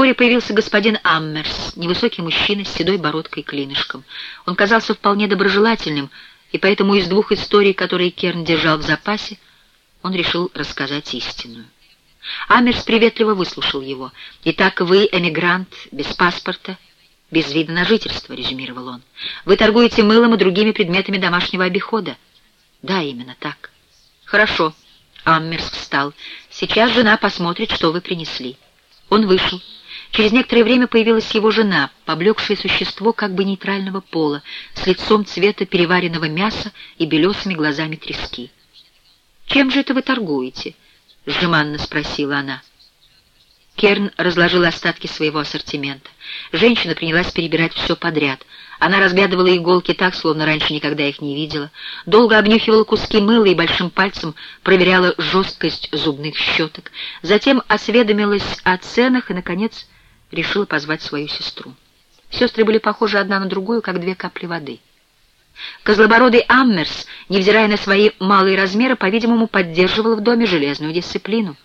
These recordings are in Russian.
Вскоре появился господин Аммерс, невысокий мужчина с седой бородкой и клинышком. Он казался вполне доброжелательным, и поэтому из двух историй, которые Керн держал в запасе, он решил рассказать истинную. Амерс приветливо выслушал его. «Итак, вы эмигрант, без паспорта, без вида на жительство», — резюмировал он. «Вы торгуете мылом и другими предметами домашнего обихода». «Да, именно так». «Хорошо». Аммерс встал. «Сейчас жена посмотрит, что вы принесли». Он вышел. Через некоторое время появилась его жена, поблекшее существо как бы нейтрального пола, с лицом цвета переваренного мяса и белесыми глазами трески. «Чем же это вы торгуете?» — жеманно спросила она. Керн разложил остатки своего ассортимента. Женщина принялась перебирать все подряд. Она разглядывала иголки так, словно раньше никогда их не видела. Долго обнюхивала куски мыла и большим пальцем проверяла жесткость зубных щеток. Затем осведомилась о ценах и, наконец, решила позвать свою сестру. Сестры были похожи одна на другую, как две капли воды. Козлобородый Аммерс, невзирая на свои малые размеры, по-видимому, поддерживал в доме железную дисциплину.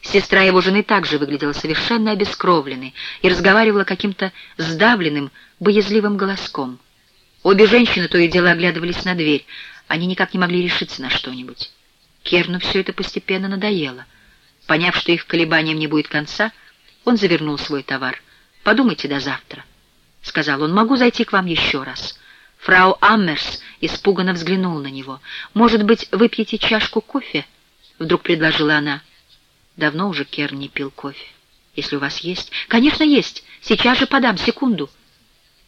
Сестра его жены также выглядела совершенно обескровленной и разговаривала каким-то сдавленным, боязливым голоском. Обе женщины то и дело оглядывались на дверь, они никак не могли решиться на что-нибудь. Керну все это постепенно надоело. Поняв, что их колебаниям не будет конца, он завернул свой товар. «Подумайте до завтра», — сказал он. «Могу зайти к вам еще раз». Фрау Аммерс испуганно взглянула на него. «Может быть, выпьете чашку кофе?» — вдруг предложила она. Давно уже Керн не пил кофе. «Если у вас есть...» «Конечно, есть! Сейчас же подам, секунду!»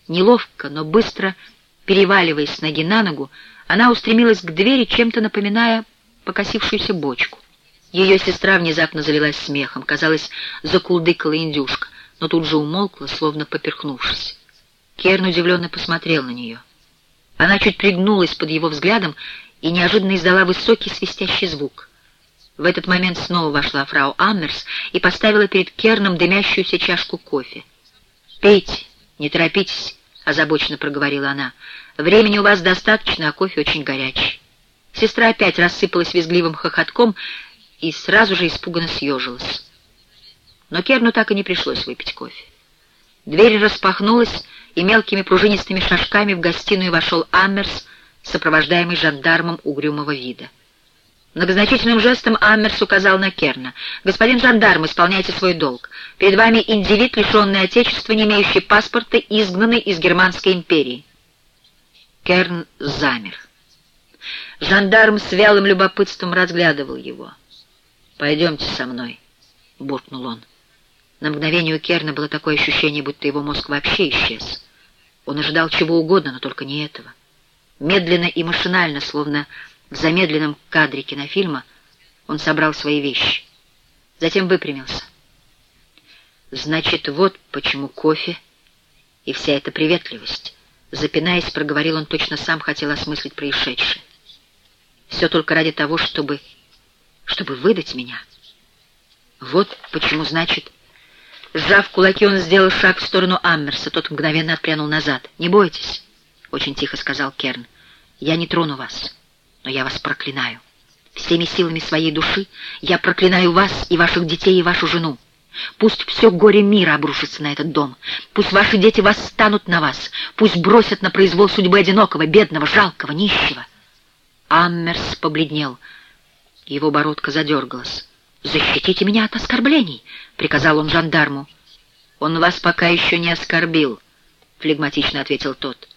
Неловко, но быстро переваливаясь с ноги на ногу, она устремилась к двери, чем-то напоминая покосившуюся бочку. Ее сестра внезапно залилась смехом, казалось, закулдыкала индюшка, но тут же умолкла, словно поперхнувшись. Керн удивленно посмотрел на нее. Она чуть пригнулась под его взглядом и неожиданно издала высокий свистящий звук. В этот момент снова вошла фрау Аммерс и поставила перед Керном дымящуюся чашку кофе. «Пейте, не торопитесь», — озабоченно проговорила она. «Времени у вас достаточно, а кофе очень горячий». Сестра опять рассыпалась визгливым хохотком и сразу же испуганно съежилась. Но Керну так и не пришлось выпить кофе. Дверь распахнулась, и мелкими пружинистыми шажками в гостиную вошел Аммерс, сопровождаемый жандармом угрюмого вида. Многозначительным жестом Аммерс указал на Керна. «Господин жандарм, исполняйте свой долг. Перед вами индивид, лишенный отечества, не имеющий паспорта, изгнанный из Германской империи». Керн замер. Жандарм с вялым любопытством разглядывал его. «Пойдемте со мной», — буркнул он. На мгновение у Керна было такое ощущение, будто его мозг вообще исчез. Он ожидал чего угодно, но только не этого. Медленно и машинально, словно в замедленном кадре кинофильма, он собрал свои вещи. Затем выпрямился. «Значит, вот почему кофе и вся эта приветливость». Запинаясь, проговорил он, точно сам хотел осмыслить происшедшее. «Все только ради того, чтобы чтобы выдать меня. Вот почему, значит... Сжав кулаки, он сделал шаг в сторону Аммерса. Тот мгновенно отпрянул назад. «Не бойтесь», — очень тихо сказал Керн. «Я не трону вас, но я вас проклинаю. Всеми силами своей души я проклинаю вас и ваших детей и вашу жену. Пусть все горе мира обрушится на этот дом. Пусть ваши дети восстанут на вас. Пусть бросят на произвол судьбы одинокого, бедного, жалкого, нищего». Аммерс побледнел — его бородка задергалась. «Защитите меня от оскорблений!» — приказал он жандарму. «Он вас пока еще не оскорбил», — флегматично ответил тот.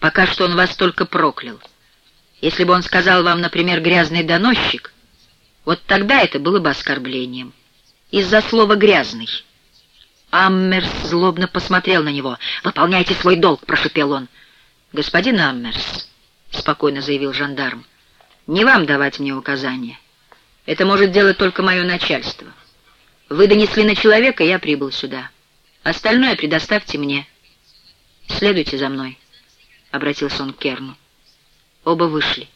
«Пока что он вас только проклял. Если бы он сказал вам, например, «грязный доносчик», вот тогда это было бы оскорблением. Из-за слова «грязный». Аммерс злобно посмотрел на него. «Выполняйте свой долг», — прошепел он. «Господин Аммерс», — спокойно заявил жандарм, не вам давать мне указания. Это может делать только мое начальство. Вы донесли на человека, я прибыл сюда. Остальное предоставьте мне. Следуйте за мной, — обратился он к Керну. Оба вышли.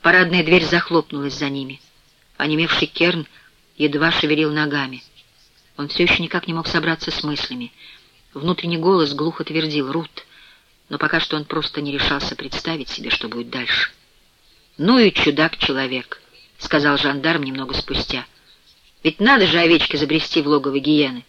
Парадная дверь захлопнулась за ними. Онемевший Керн едва шевелил ногами. Он все еще никак не мог собраться с мыслями. Внутренний голос глухо твердил «Рут», но пока что он просто не решался представить себе, что будет дальше. «Ну и чудак-человек», — сказал жандарм немного спустя. «Ведь надо же овечке забрести в логово гиены.